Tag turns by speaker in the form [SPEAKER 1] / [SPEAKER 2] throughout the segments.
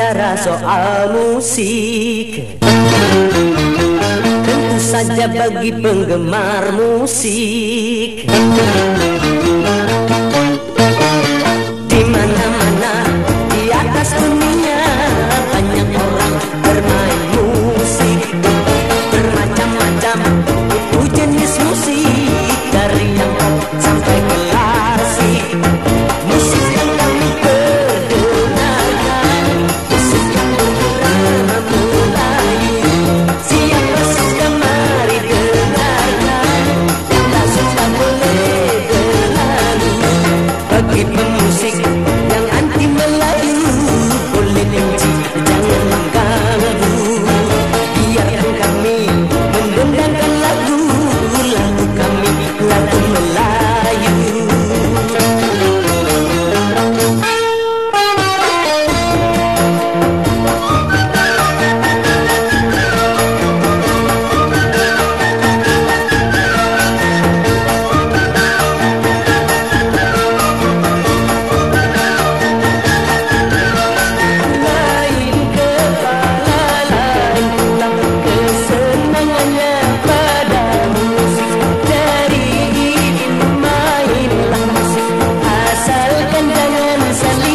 [SPEAKER 1] bicara soal musik. Tentu saja bagi penggemar musik Gracias.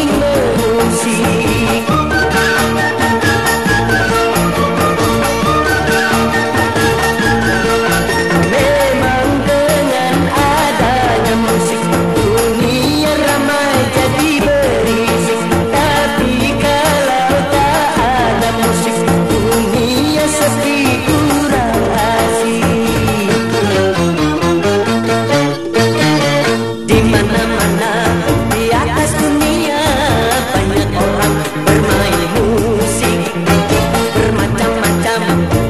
[SPEAKER 1] Come.